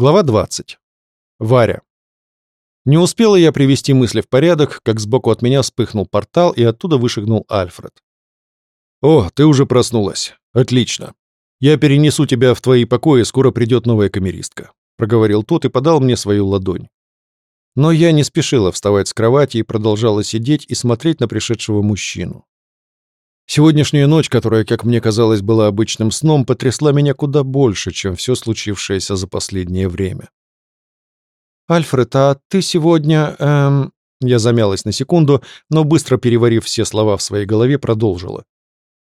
Глава 20. Варя. Не успела я привести мысли в порядок, как сбоку от меня вспыхнул портал, и оттуда вышагнул Альфред. «О, ты уже проснулась. Отлично. Я перенесу тебя в твои покои, скоро придет новая камеристка», — проговорил тот и подал мне свою ладонь. Но я не спешила вставать с кровати и продолжала сидеть и смотреть на пришедшего мужчину. Сегодняшняя ночь, которая, как мне казалось, была обычным сном, потрясла меня куда больше, чем все случившееся за последнее время. «Альфред, а ты сегодня...» эм... Я замялась на секунду, но, быстро переварив все слова в своей голове, продолжила.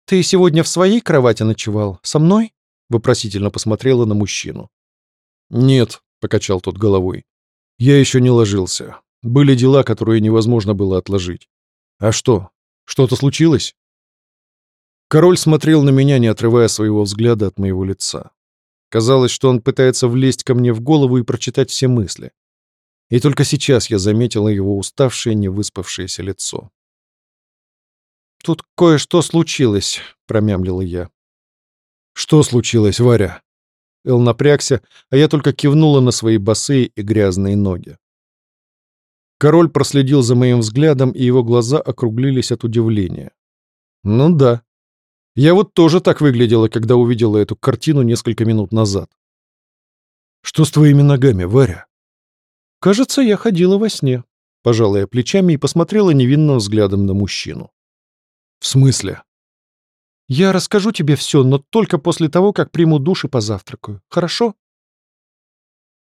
«Ты сегодня в своей кровати ночевал? Со мной?» Вопросительно посмотрела на мужчину. «Нет», — покачал тот головой. «Я еще не ложился. Были дела, которые невозможно было отложить. А что? Что-то случилось?» Король смотрел на меня, не отрывая своего взгляда от моего лица. Казалось, что он пытается влезть ко мне в голову и прочитать все мысли. И только сейчас я заметила его уставшее, невыспавшееся лицо. «Тут кое-что случилось», — промямлила я. «Что случилось, Варя?» Эл напрягся, а я только кивнула на свои босые и грязные ноги. Король проследил за моим взглядом, и его глаза округлились от удивления. «Ну да, я вот тоже так выглядела, когда увидела эту картину несколько минут назад. Что с твоими ногами, Варя? Кажется, я ходила во сне, пожала я плечами и посмотрела невинным взглядом на мужчину. В смысле? Я расскажу тебе все, но только после того, как приму душ и позавтракаю. Хорошо?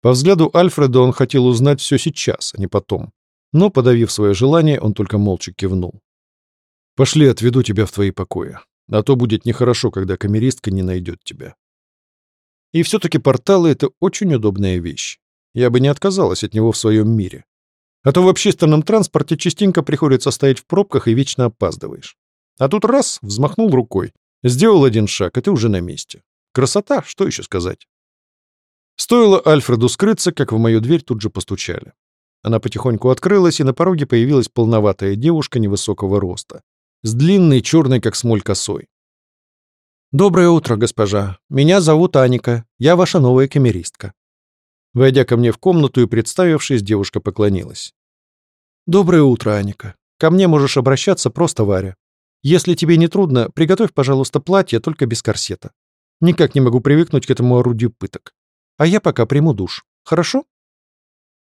По взгляду Альфреда он хотел узнать все сейчас, а не потом. Но, подавив свое желание, он только молча кивнул. «Пошли, отведу тебя в твои покои. А то будет нехорошо, когда камеристка не найдет тебя. И все-таки порталы — это очень удобная вещь. Я бы не отказалась от него в своем мире. А то в общественном транспорте частенько приходится стоять в пробках и вечно опаздываешь. А тут раз — взмахнул рукой. Сделал один шаг, и ты уже на месте. Красота, что еще сказать. Стоило Альфреду скрыться, как в мою дверь тут же постучали. Она потихоньку открылась, и на пороге появилась полноватая девушка невысокого роста с длинной черной, как смоль, косой. «Доброе утро, госпожа. Меня зовут Аника. Я ваша новая камеристка». Войдя ко мне в комнату и представившись, девушка поклонилась. «Доброе утро, Аника. Ко мне можешь обращаться просто Варя. Если тебе не трудно, приготовь, пожалуйста, платье, только без корсета. Никак не могу привыкнуть к этому орудию пыток. А я пока приму душ. Хорошо?»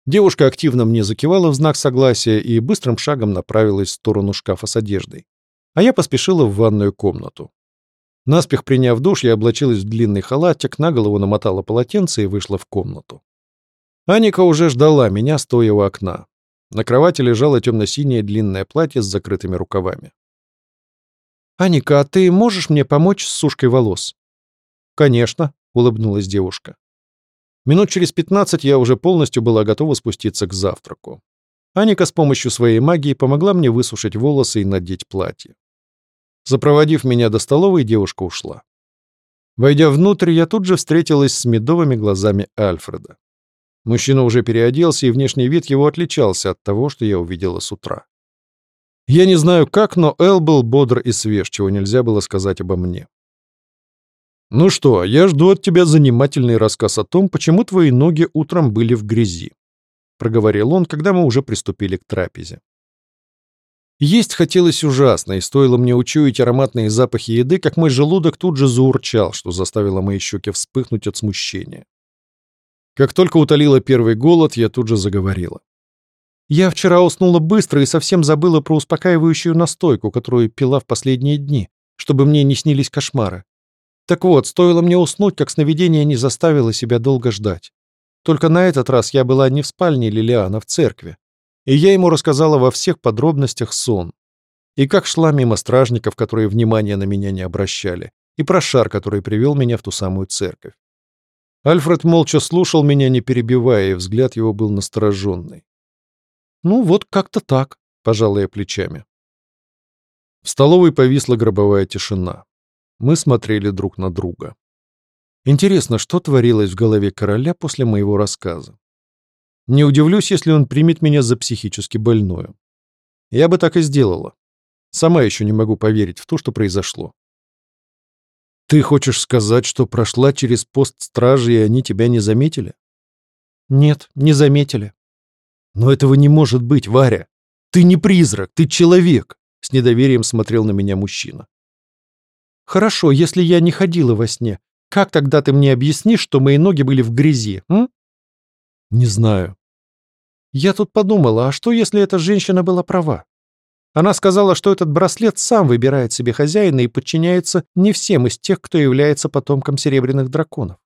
Девушка активно мне закивала в знак согласия и быстрым шагом направилась в сторону шкафа с одеждой а я поспешила в ванную комнату. Наспех приняв душ, я облачилась в длинный халатик, на голову намотала полотенце и вышла в комнату. Аника уже ждала меня, стоя у окна. На кровати лежало темно-синее длинное платье с закрытыми рукавами. «Аника, а ты можешь мне помочь с сушкой волос?» «Конечно», — улыбнулась девушка. Минут через пятнадцать я уже полностью была готова спуститься к завтраку. Аника с помощью своей магии помогла мне высушить волосы и надеть платье. Запроводив меня до столовой, девушка ушла. Войдя внутрь, я тут же встретилась с медовыми глазами Альфреда. Мужчина уже переоделся, и внешний вид его отличался от того, что я увидела с утра. Я не знаю как, но Эл был бодр и свеж, чего нельзя было сказать обо мне. «Ну что, я жду от тебя занимательный рассказ о том, почему твои ноги утром были в грязи», — проговорил он, когда мы уже приступили к трапезе. Есть хотелось ужасно, и стоило мне учуять ароматные запахи еды, как мой желудок тут же заурчал, что заставило мои щеки вспыхнуть от смущения. Как только утолила первый голод, я тут же заговорила. Я вчера уснула быстро и совсем забыла про успокаивающую настойку, которую пила в последние дни, чтобы мне не снились кошмары. Так вот, стоило мне уснуть, как сновидение не заставило себя долго ждать. Только на этот раз я была не в спальне Лилиана, а в церкви и я ему рассказала во всех подробностях сон. И как шла мимо стражников, которые внимания на меня не обращали, и про шар, который привел меня в ту самую церковь. Альфред молча слушал меня, не перебивая, и взгляд его был настороженный. «Ну, вот как-то так», — пожал я плечами. В столовой повисла гробовая тишина. Мы смотрели друг на друга. Интересно, что творилось в голове короля после моего рассказа. Не удивлюсь, если он примет меня за психически больную. Я бы так и сделала. Сама еще не могу поверить в то, что произошло. Ты хочешь сказать, что прошла через пост стражи, и они тебя не заметили? Нет, не заметили. Но этого не может быть, Варя. Ты не призрак, ты человек, с недоверием смотрел на меня мужчина. Хорошо, если я не ходила во сне. Как тогда ты мне объяснишь, что мои ноги были в грязи, м? Не знаю. Я тут подумала, а что, если эта женщина была права? Она сказала, что этот браслет сам выбирает себе хозяина и подчиняется не всем из тех, кто является потомком серебряных драконов.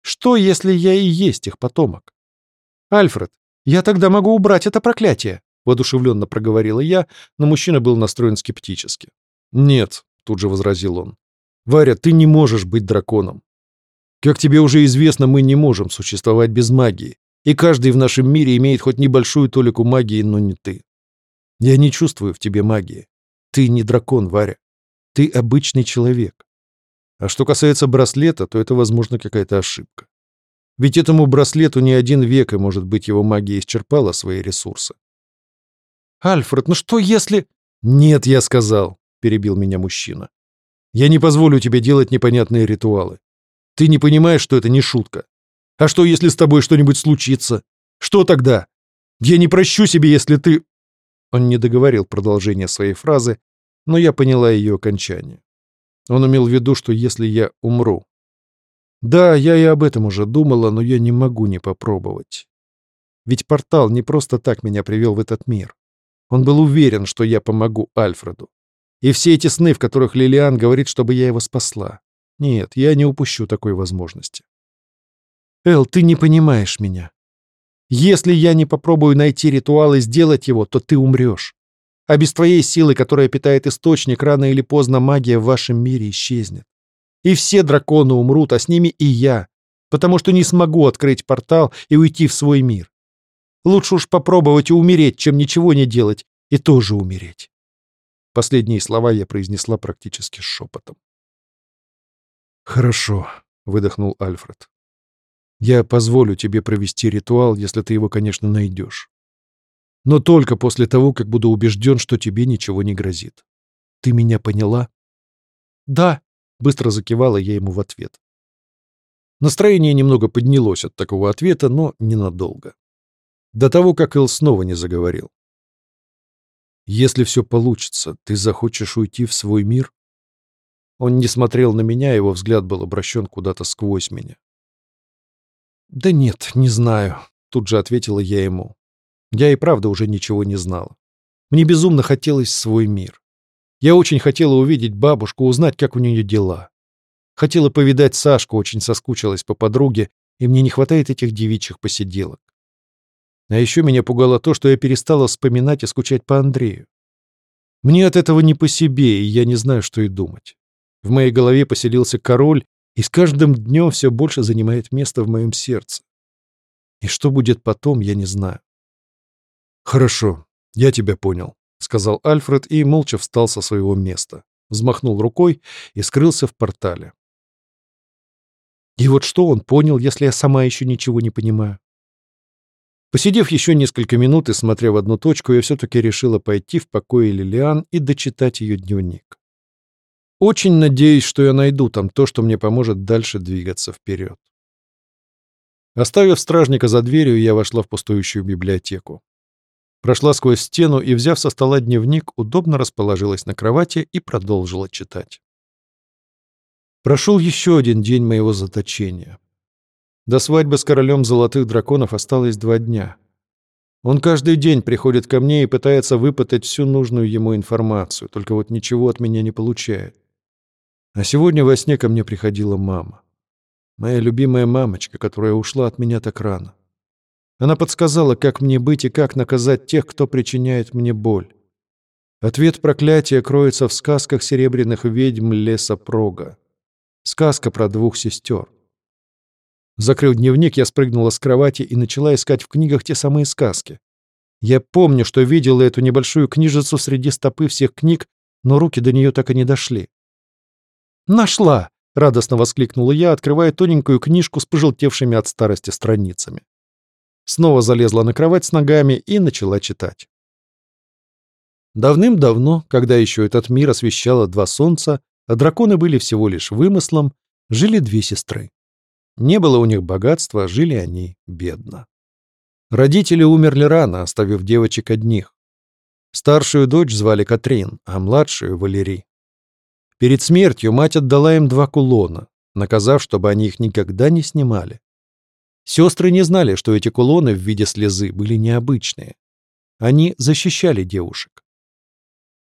Что, если я и есть их потомок? «Альфред, я тогда могу убрать это проклятие», — воодушевленно проговорила я, но мужчина был настроен скептически. «Нет», — тут же возразил он. «Варя, ты не можешь быть драконом. Как тебе уже известно, мы не можем существовать без магии и каждый в нашем мире имеет хоть небольшую толику магии, но не ты. Я не чувствую в тебе магии. Ты не дракон, Варя. Ты обычный человек. А что касается браслета, то это, возможно, какая-то ошибка. Ведь этому браслету не один век, и, может быть, его магия исчерпала свои ресурсы. «Альфред, ну что если...» «Нет, я сказал», — перебил меня мужчина. «Я не позволю тебе делать непонятные ритуалы. Ты не понимаешь, что это не шутка. А что, если с тобой что-нибудь случится? Что тогда? Я не прощу себе, если ты...» Он не договорил продолжение своей фразы, но я поняла ее окончание. Он имел в виду, что если я умру... Да, я и об этом уже думала, но я не могу не попробовать. Ведь портал не просто так меня привел в этот мир. Он был уверен, что я помогу Альфреду. И все эти сны, в которых Лилиан говорит, чтобы я его спасла. Нет, я не упущу такой возможности. Эл, ты не понимаешь меня. Если я не попробую найти ритуал и сделать его, то ты умрешь. А без твоей силы, которая питает источник, рано или поздно магия в вашем мире исчезнет. И все драконы умрут, а с ними и я, потому что не смогу открыть портал и уйти в свой мир. Лучше уж попробовать умереть, чем ничего не делать, и тоже умереть. Последние слова я произнесла практически шепотом. «Хорошо», — выдохнул Альфред. Я позволю тебе провести ритуал, если ты его, конечно, найдешь. Но только после того, как буду убежден, что тебе ничего не грозит. Ты меня поняла? Да, быстро закивала я ему в ответ. Настроение немного поднялось от такого ответа, но ненадолго. До того, как Эл снова не заговорил. «Если все получится, ты захочешь уйти в свой мир?» Он не смотрел на меня, его взгляд был обращен куда-то сквозь меня. «Да нет, не знаю», — тут же ответила я ему. Я и правда уже ничего не знала. Мне безумно хотелось свой мир. Я очень хотела увидеть бабушку, узнать, как у нее дела. Хотела повидать Сашку, очень соскучилась по подруге, и мне не хватает этих девичьих посиделок. А еще меня пугало то, что я перестала вспоминать и скучать по Андрею. Мне от этого не по себе, и я не знаю, что и думать. В моей голове поселился король, и с каждым днем все больше занимает место в моем сердце. И что будет потом, я не знаю. «Хорошо, я тебя понял», — сказал Альфред и молча встал со своего места, взмахнул рукой и скрылся в портале. И вот что он понял, если я сама еще ничего не понимаю? Посидев еще несколько минут и смотря в одну точку, я все-таки решила пойти в покое Лилиан и дочитать ее дневник. Очень надеюсь, что я найду там то, что мне поможет дальше двигаться вперед. Оставив стражника за дверью, я вошла в пустующую библиотеку. Прошла сквозь стену и, взяв со стола дневник, удобно расположилась на кровати и продолжила читать. Прошел еще один день моего заточения. До свадьбы с королем золотых драконов осталось два дня. Он каждый день приходит ко мне и пытается выпытать всю нужную ему информацию, только вот ничего от меня не получает. А сегодня во сне ко мне приходила мама. Моя любимая мамочка, которая ушла от меня так рано. Она подсказала, как мне быть и как наказать тех, кто причиняет мне боль. Ответ проклятия кроется в сказках серебряных ведьм леса Прога. Сказка про двух сестер. Закрыл дневник, я спрыгнула с кровати и начала искать в книгах те самые сказки. Я помню, что видела эту небольшую книжицу среди стопы всех книг, но руки до нее так и не дошли. «Нашла!» — радостно воскликнула я, открывая тоненькую книжку с пожелтевшими от старости страницами. Снова залезла на кровать с ногами и начала читать. Давным-давно, когда еще этот мир освещало два солнца, а драконы были всего лишь вымыслом, жили две сестры. Не было у них богатства, жили они бедно. Родители умерли рано, оставив девочек одних. Старшую дочь звали Катрин, а младшую — Валерий. Перед смертью мать отдала им два кулона, наказав, чтобы они их никогда не снимали. Сестры не знали, что эти кулоны в виде слезы были необычные. Они защищали девушек.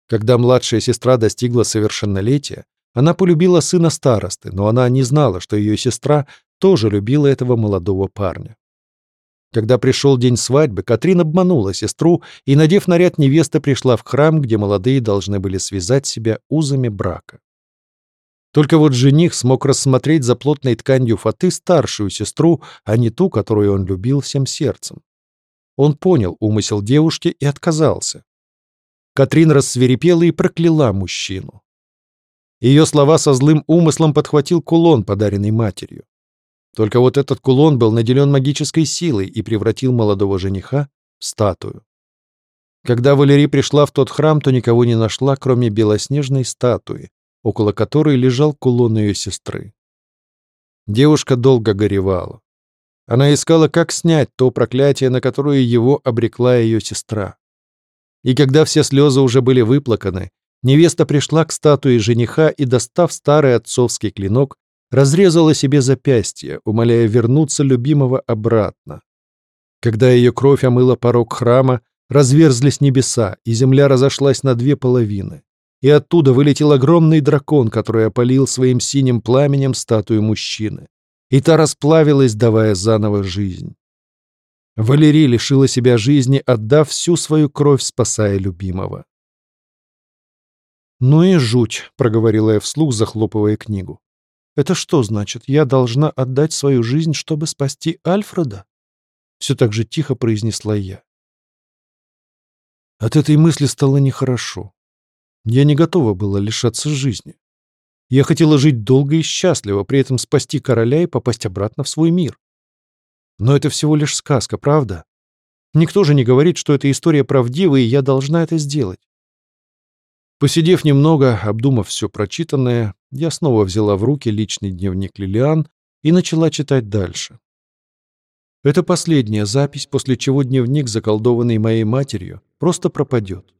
Когда младшая сестра достигла совершеннолетия, она полюбила сына старосты, но она не знала, что ее сестра тоже любила этого молодого парня. Когда пришел день свадьбы, Катрин обманула сестру и, надев наряд невесты, пришла в храм, где молодые должны были связать себя узами брака. Только вот жених смог рассмотреть за плотной тканью фаты старшую сестру, а не ту, которую он любил всем сердцем. Он понял умысел девушки и отказался. Катрин рассверепела и прокляла мужчину. Ее слова со злым умыслом подхватил кулон, подаренный матерью. Только вот этот кулон был наделен магической силой и превратил молодого жениха в статую. Когда Валерий пришла в тот храм, то никого не нашла, кроме белоснежной статуи, около которой лежал кулон ее сестры. Девушка долго горевала. Она искала, как снять то проклятие, на которое его обрекла ее сестра. И когда все слезы уже были выплаканы, невеста пришла к статуе жениха и, достав старый отцовский клинок, разрезала себе запястье, умоляя вернуться любимого обратно. Когда ее кровь омыла порог храма, разверзлись небеса, и земля разошлась на две половины. И оттуда вылетел огромный дракон, который опалил своим синим пламенем статую мужчины. И та расплавилась, давая заново жизнь. Валерий лишила себя жизни, отдав всю свою кровь, спасая любимого. «Ну и жуть», — проговорила я вслух, захлопывая книгу. Это что значит, я должна отдать свою жизнь, чтобы спасти Альфреда?» Все так же тихо произнесла я. От этой мысли стало нехорошо. Я не готова была лишаться жизни. Я хотела жить долго и счастливо, при этом спасти короля и попасть обратно в свой мир. Но это всего лишь сказка, правда? Никто же не говорит, что эта история правдива, и я должна это сделать. Посидев немного, обдумав все прочитанное, я снова взяла в руки личный дневник Лилиан и начала читать дальше. Это последняя запись, после чего дневник, заколдованный моей матерью, просто пропадет.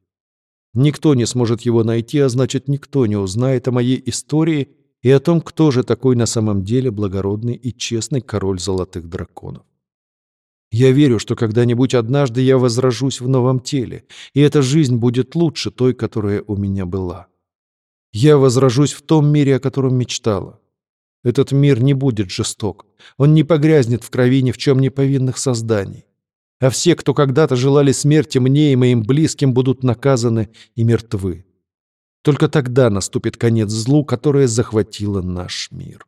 Никто не сможет его найти, а значит, никто не узнает о моей истории и о том, кто же такой на самом деле благородный и честный король золотых драконов. Я верю, что когда-нибудь однажды я возражусь в новом теле, и эта жизнь будет лучше той, которая у меня была. Я возражусь в том мире, о котором мечтала. Этот мир не будет жесток, он не погрязнет в крови ни в чем не повинных созданий. А все, кто когда-то желали смерти мне и моим близким, будут наказаны и мертвы. Только тогда наступит конец злу, которое захватило наш мир.